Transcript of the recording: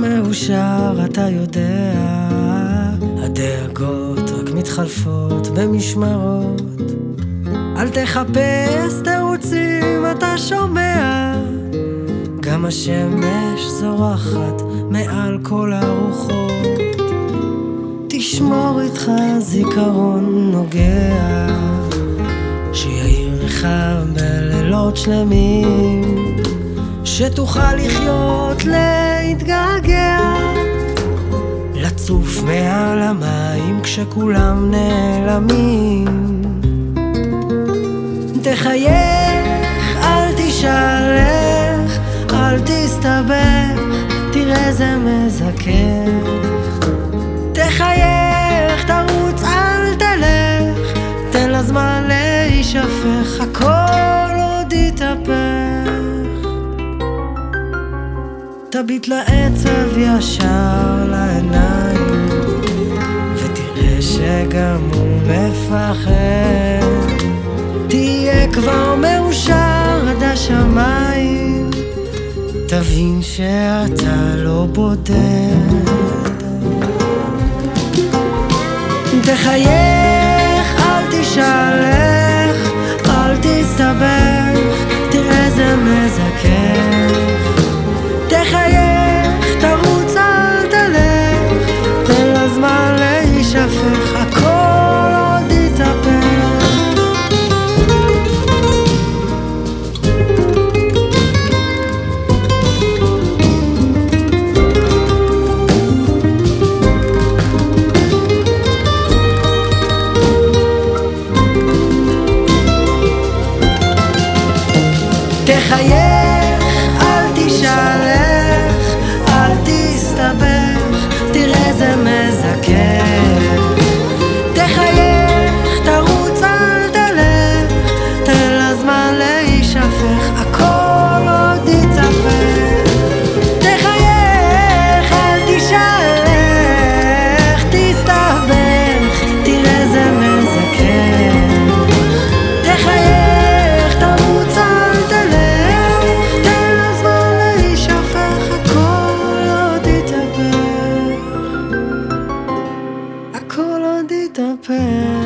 מאושר, אתה יודע, הדאגות רק מתחלפות במשמרות. אל תחפש תירוצים, אתה שומע, גם השמש זורחת מעל כל הרוחות. תשמור איתך זיכרון נוגע, שיעיר לך בלילות שלמים. שתוכל לחיות, להתגעגע, לצוף מעל המים כשכולם נעלמים. תחייך, אל תשאל איך, אל תסתבך, תראה זה מזכך. תחייך, תרוץ, אל תלך, תן לזמן להישפך, הכל עוד יתהפך. תביט לעצב ישר לעיניים ותראה שגם הוא מפחד. תהיה כבר מאושר עד השמיים תבין שאתה לא בודד. תחייך, אל תשאל איך, אל תסתבך, תראה זה מזכך the past.